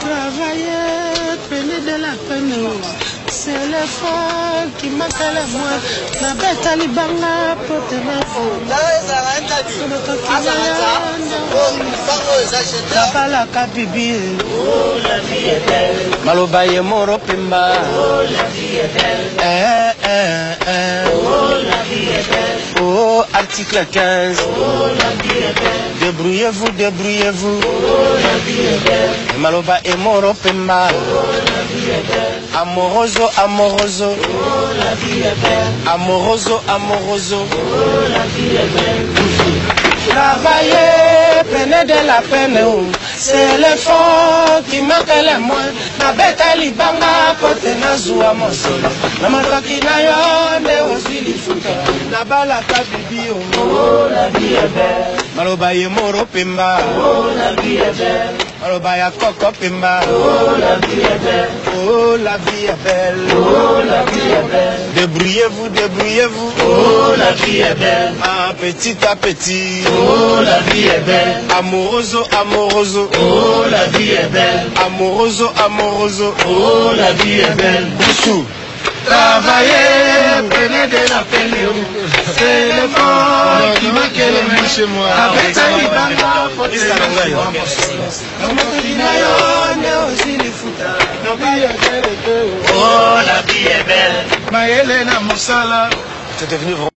Travailler, peine de la peine. C'est l'effort qui manque le moins. Na beta libanga pote na nabalaka bibi maloba ye moro Oh, article 15. Débrouillez-vous, débrouillez-vous. Maloba et moro pemba. Amoroso, amoroso. Amoroso, amoroso. Travailler, peine de la peine, c'est l'effort qui manque le moins. nabeta libanga pote nazwa mosolo na matoki na yo nabalaka bibi o maloba ye moro pemba maloba ya koko pemba oh la vie est belle débrouillez-vous débrouillez-vous Oh, la vie est belle. ah, petit à petit Oh, la vie est belle. amoroso amoroso Oh, la vie est belle. amoroso amoroso Oh, la vie est belle. Boussou. Travailler, de la. C'est le fort qui manque le même chez moi. Libanga, faut te Oh, la vie est belle. Maëlena Moussala. C'est devenu vraiment